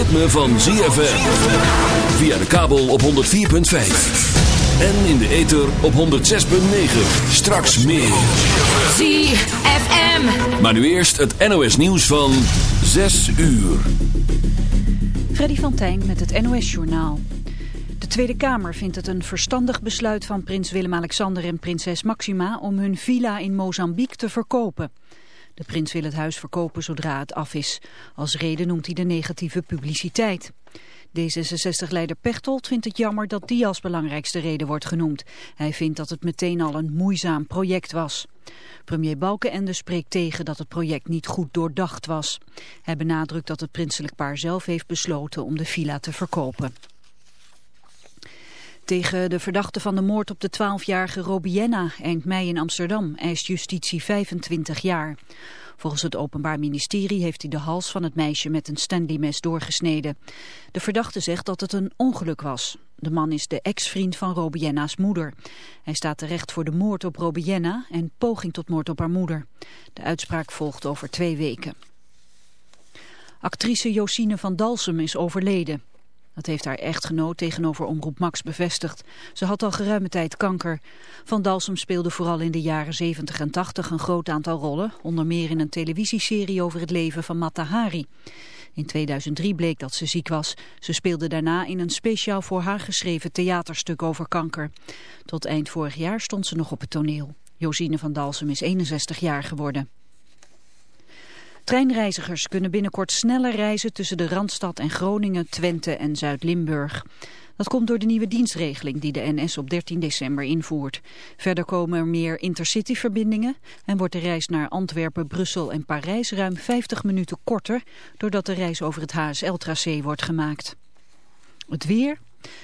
Ritme van ZFM. Via de kabel op 104.5. En in de ether op 106.9. Straks meer. ZFM. Maar nu eerst het NOS nieuws van 6 uur. Freddy van Tijn met het NOS Journaal. De Tweede Kamer vindt het een verstandig besluit van prins Willem-Alexander en prinses Maxima om hun villa in Mozambique te verkopen. De prins wil het huis verkopen zodra het af is. Als reden noemt hij de negatieve publiciteit. D66-leider Pechtold vindt het jammer dat die als belangrijkste reden wordt genoemd. Hij vindt dat het meteen al een moeizaam project was. Premier Balkenende spreekt tegen dat het project niet goed doordacht was. Hij benadrukt dat het prinselijk paar zelf heeft besloten om de villa te verkopen. Tegen de verdachte van de moord op de 12-jarige Robienna eind mei in Amsterdam eist justitie 25 jaar. Volgens het Openbaar Ministerie heeft hij de hals van het meisje met een Stanley-mes doorgesneden. De verdachte zegt dat het een ongeluk was. De man is de ex-vriend van Robienna's moeder. Hij staat terecht voor de moord op Robienna en poging tot moord op haar moeder. De uitspraak volgt over twee weken. Actrice Josine van Dalsem is overleden. Dat heeft haar echtgenoot tegenover Omroep Max bevestigd. Ze had al geruime tijd kanker. Van Dalsem speelde vooral in de jaren 70 en 80 een groot aantal rollen. Onder meer in een televisieserie over het leven van Mata Hari. In 2003 bleek dat ze ziek was. Ze speelde daarna in een speciaal voor haar geschreven theaterstuk over kanker. Tot eind vorig jaar stond ze nog op het toneel. Josine van Dalsem is 61 jaar geworden. Treinreizigers kunnen binnenkort sneller reizen tussen de Randstad en Groningen, Twente en Zuid-Limburg. Dat komt door de nieuwe dienstregeling die de NS op 13 december invoert. Verder komen er meer intercity-verbindingen en wordt de reis naar Antwerpen, Brussel en Parijs ruim 50 minuten korter, doordat de reis over het HSL-tracé wordt gemaakt. Het weer,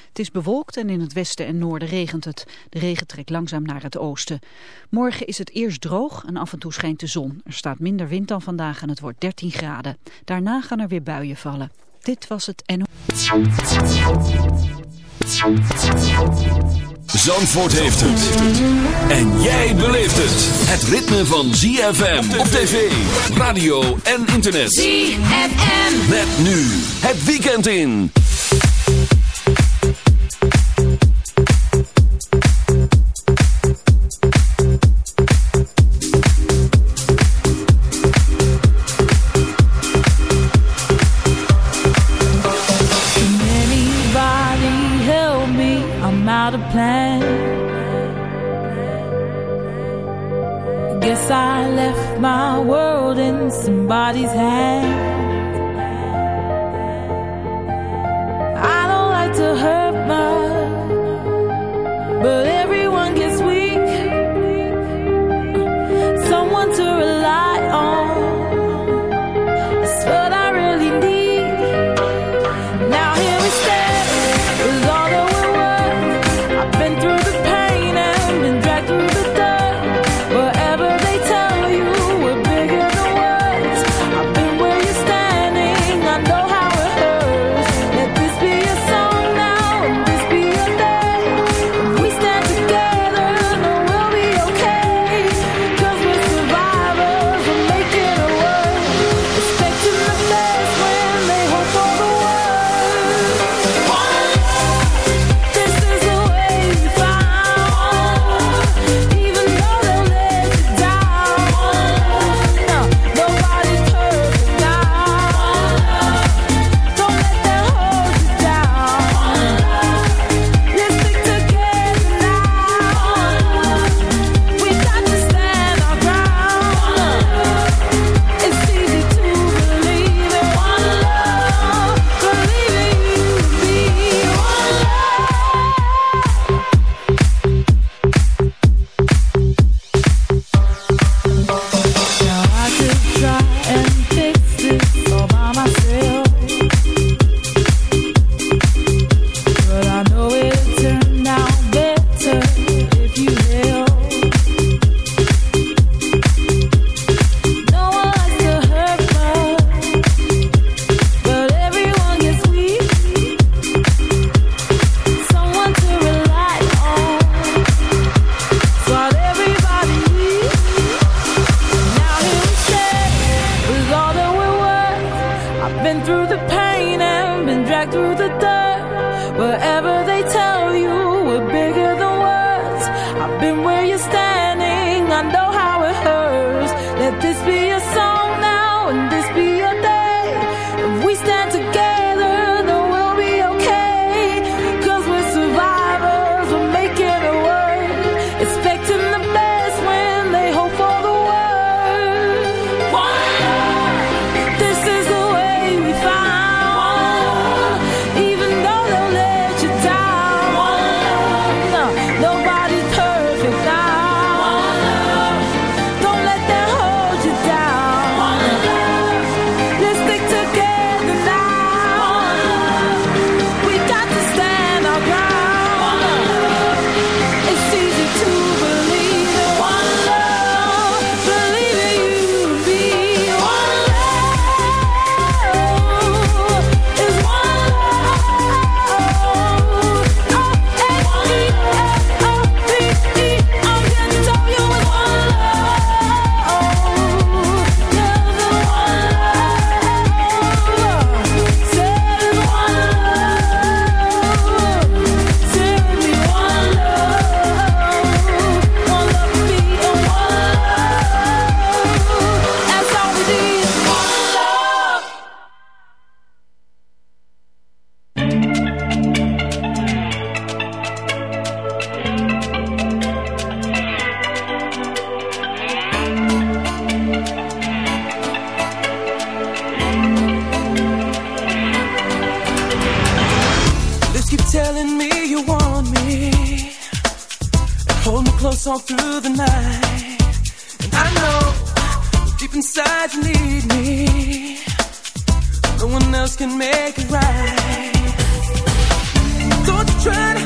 het is bewolkt en in het westen en noorden regent het. De regen trekt langzaam naar het oosten. Morgen is het eerst droog en af en toe schijnt de zon. Er staat minder wind dan vandaag en het wordt 13 graden. Daarna gaan er weer buien vallen. Dit was het NO. Zandvoort heeft het. En jij beleeft het. Het ritme van ZFM op tv, radio en internet. ZFM. Met nu het weekend in. Out of plan. Guess I left my world in somebody's hand. I don't like to hurt else can make it right. Don't you try to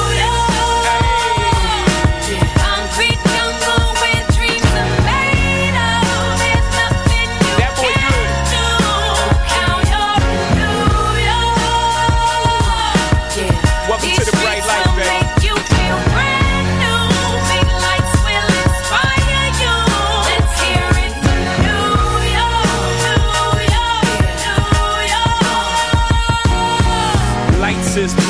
Christ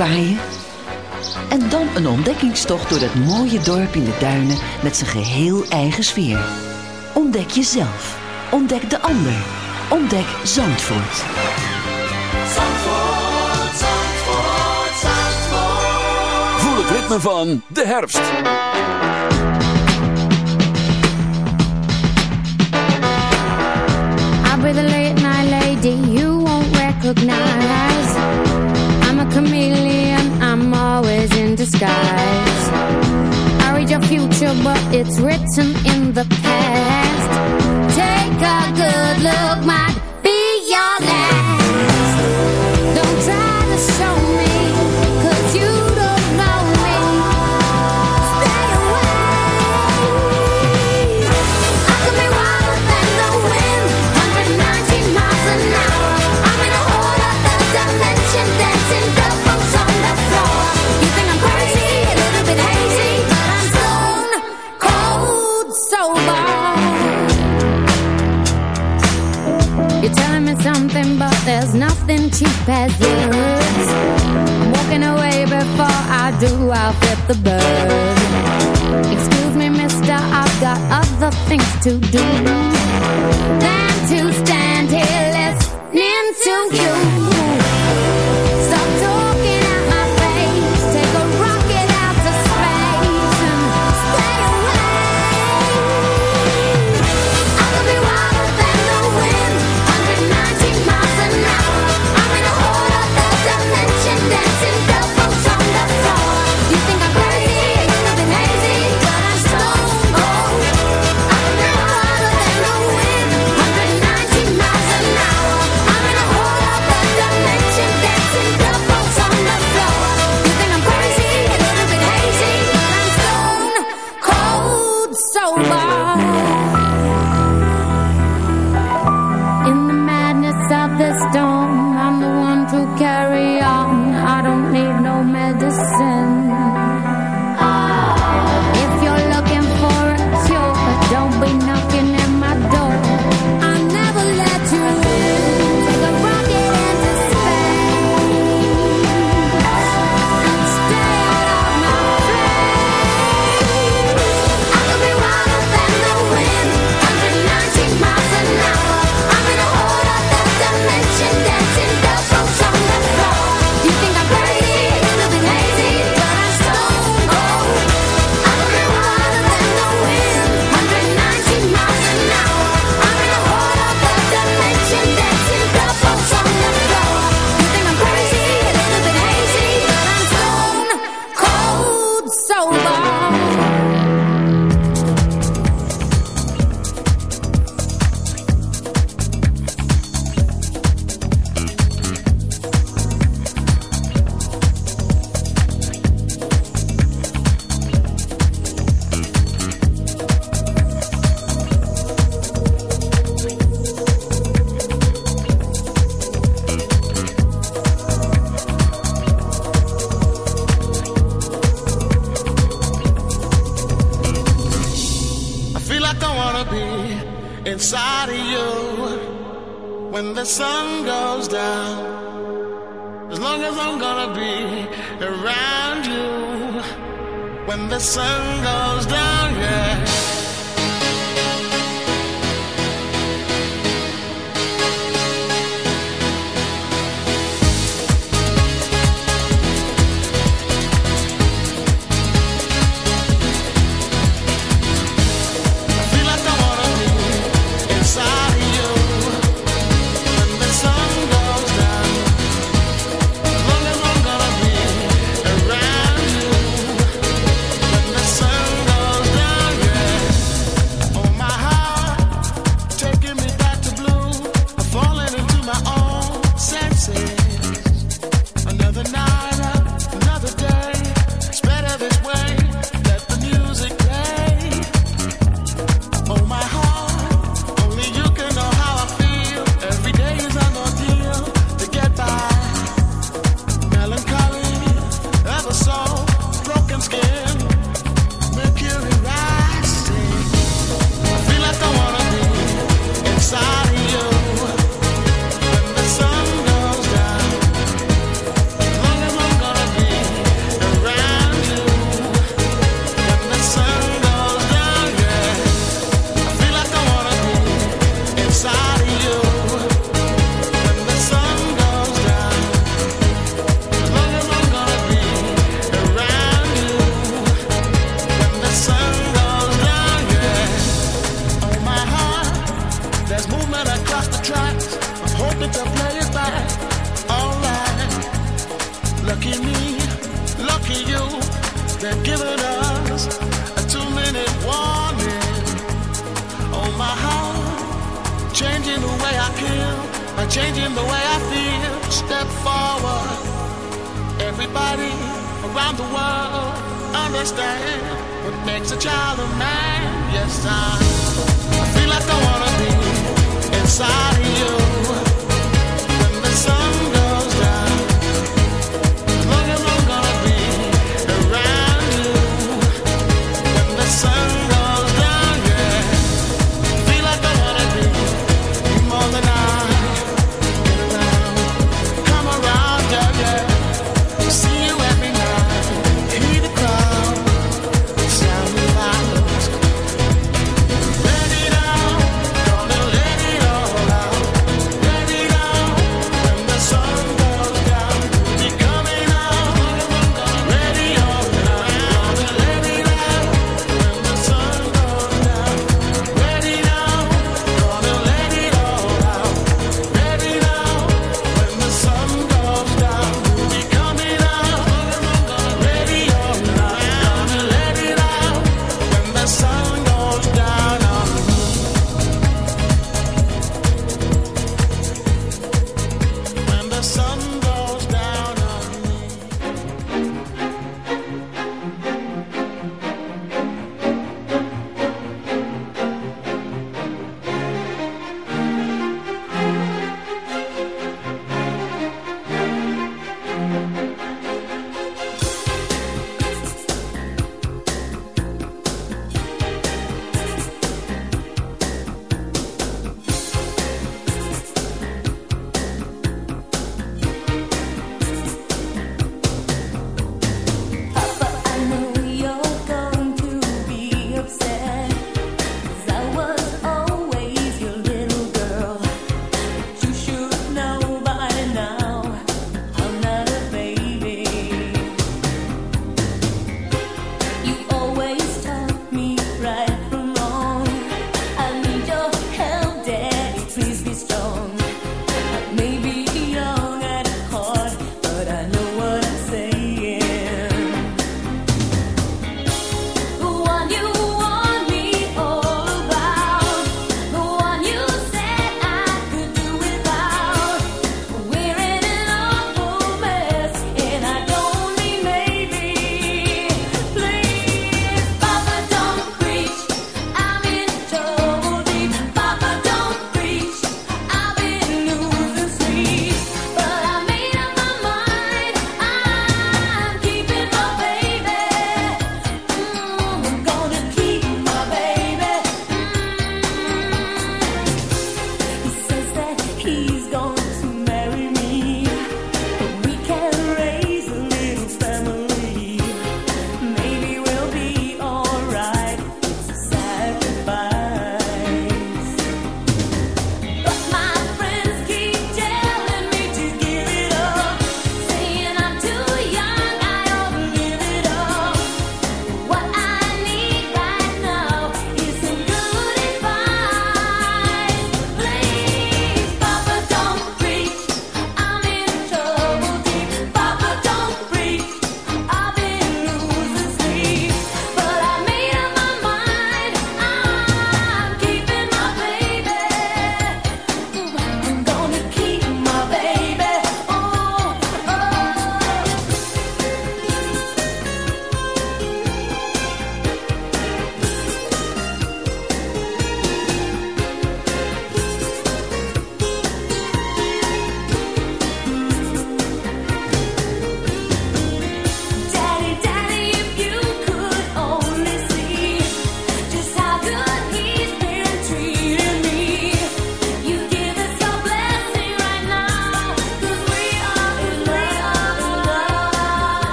En dan een ontdekkingstocht door dat mooie dorp in de duinen met zijn geheel eigen sfeer. Ontdek jezelf. Ontdek de ander. Ontdek Zandvoort. Zandvoort, Zandvoort, Zandvoort. Voel het ritme van de herfst. Late night lady you won't recognize. always in disguise. I read your future but it's written in the past. Take a good look, my past words I'm walking away before I do I'll flip the bird. Excuse me mister I've got other things to do.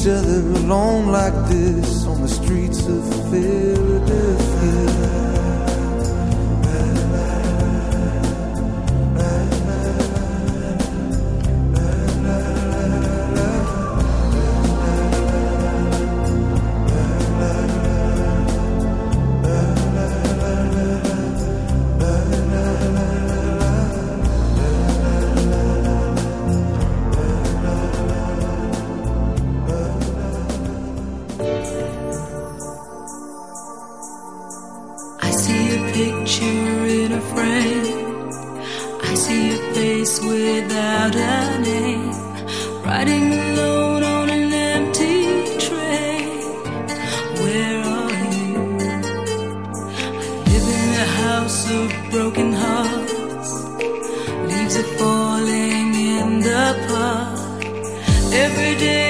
each other alone like this on the streets of fear. leaves are falling in the park every day.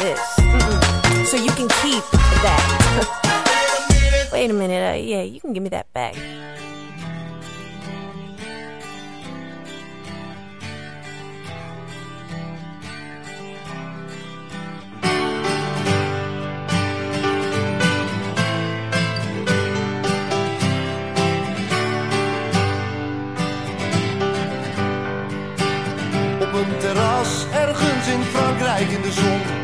This So you can keep that. Wait a minute. Uh, yeah, you can give me that back. Op een terras ergens in Frankrijk in de zon